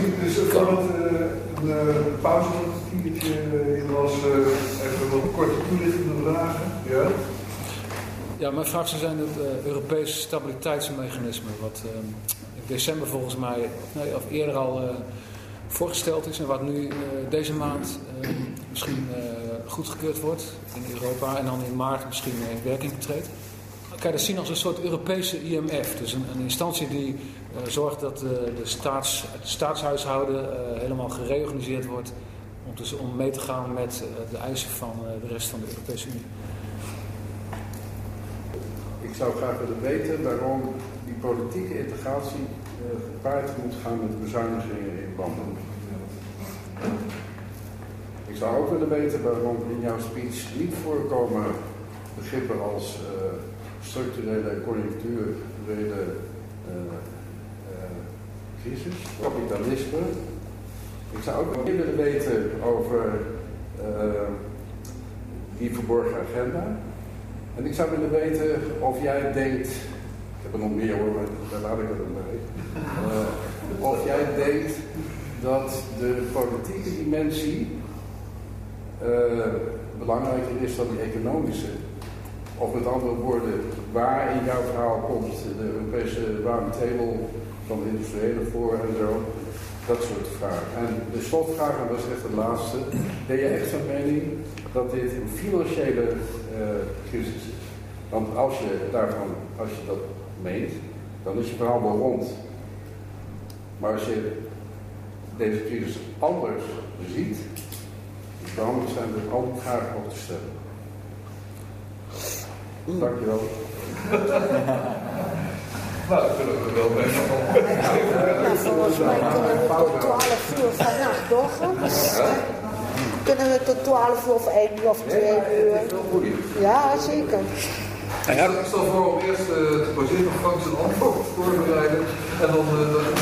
Dus voordat de pauze nog een kwartiertje in was, even wat korte toelichtende vragen. Ja? Ja, mijn vraag zou zijn het uh, Europese stabiliteitsmechanisme, wat uh, in december volgens mij, nee, of eerder al uh, voorgesteld is en wat nu deze maand misschien goedgekeurd wordt in Europa en dan in maart misschien in werking treedt. Kan je dat zien als een soort Europese IMF, dus een, een instantie die zorgt dat de, staats, het staatshuishouden helemaal gereorganiseerd wordt om, dus, om mee te gaan met de eisen van de rest van de Europese Unie. Ik zou graag willen weten waarom die politieke integratie gepaard moet gaan met bezuinigingen in landen. Ik zou ook willen weten waarom in jouw speech niet voorkomen begrippen als structurele conjuncturele uh, crisis, kapitalisme. Ik zou ook meer willen weten over die verborgen agenda. En ik zou willen weten of jij denkt, ik heb er nog meer hoor, maar daar laat ik het dan bij. Of jij denkt dat de politieke dimensie belangrijker is dan die economische. Of met andere woorden, waar in jouw verhaal komt de Europese roundtable van de industriële voor en zo. Dat soort vragen. En de slotvraag, en dat is echt de laatste. Ben je echt van mening dat dit een financiële uh, crisis is? Want als je daarvan, als je dat meent, dan is je verhaal wel rond. Maar als je deze crisis anders ziet, dan zijn er altijd graag op te stellen. Dankjewel. Nou, dat kunnen we wel mee. Ja, volgens mij kunnen we tot 12 uur vannacht doorgaan. Kunnen we tot 12 uur of 1 uur of 2 uur? Ja, zeker. Ja. Ik stel voor om eerst uh, te baseren op Frank zijn antwoord te voorbereiden en dan uh,